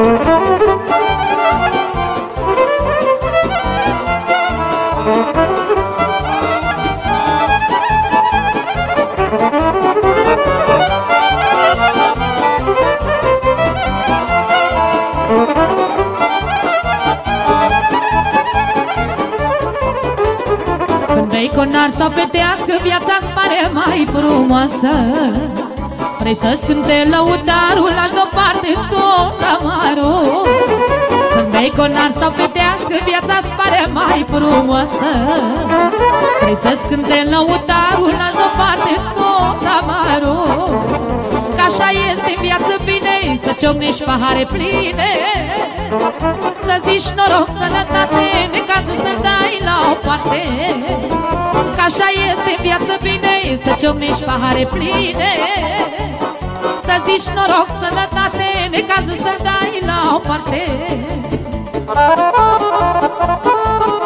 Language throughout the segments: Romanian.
Vrei conar să petească viața-ți pare mai frumoasă. Vrei să-ți cânte lăutarul, lași deoparte tot amarul. Când vrei conar să petească viața-ți pare mai frumoasă. Vrei să-ți cânte lăutarul, lași deoparte tot amarul. Că așa este în viață bine, să ciocnești pahare pline. Să zici noroc, sănătate, necazul să-l dai la o parte. Că așa este în viață bine Să ciocnești pahare pline. Să zici noroc, sănătate Necazul să dai la o parte. Stați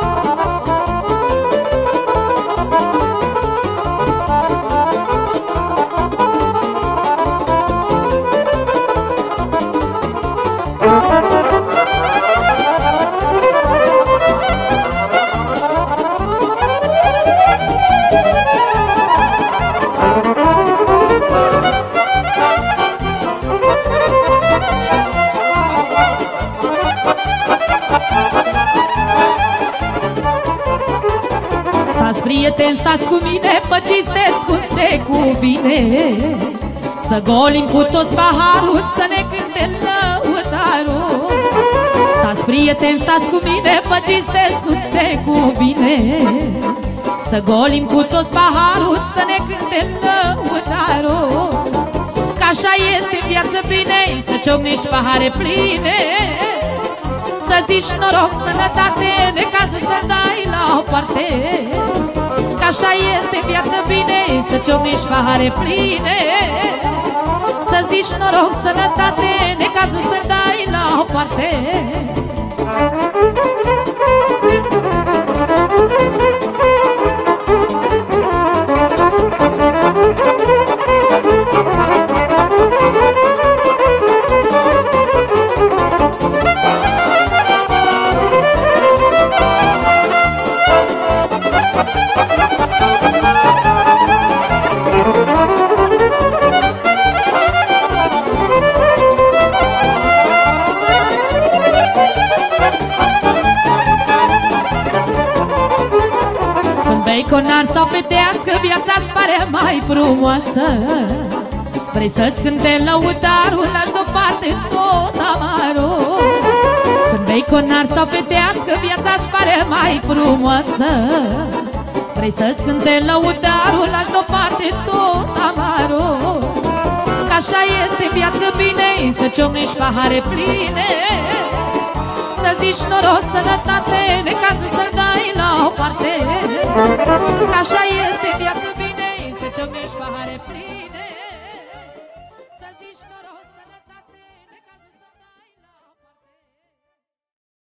prieteni, stați cu mine Pă cinstesc cum se cuvine. Să golim cu toți paharul Să ne cânte lăutarul. Stați prieteni, stați cu mine Pă cinstesc cum se cuvine. Să golim cu toți paharul Să ne cânte lăutarul. Că așa este în viață bine Să ciocnești pahare pline. Să zici noroc, sănătate, necazul să dai la o parte Că așa este viață bine, să ciocnești pahare pline. Să zici noroc, sănătate, necazul să dai la o parte Când bei conar sau petească Viața-ți pare mai frumoasă. Vrei să-ți cânte lăutarul Lași deoparte tot amarul. Când bei conar sau petească Viața-ți pare mai frumoasă. Vrei să-ți cânte lăutarul Lași deoparte tot amarul. Că așa este viață bine Să ciocnești pahare pline. Să zici noroc, sănătate Necazul așa este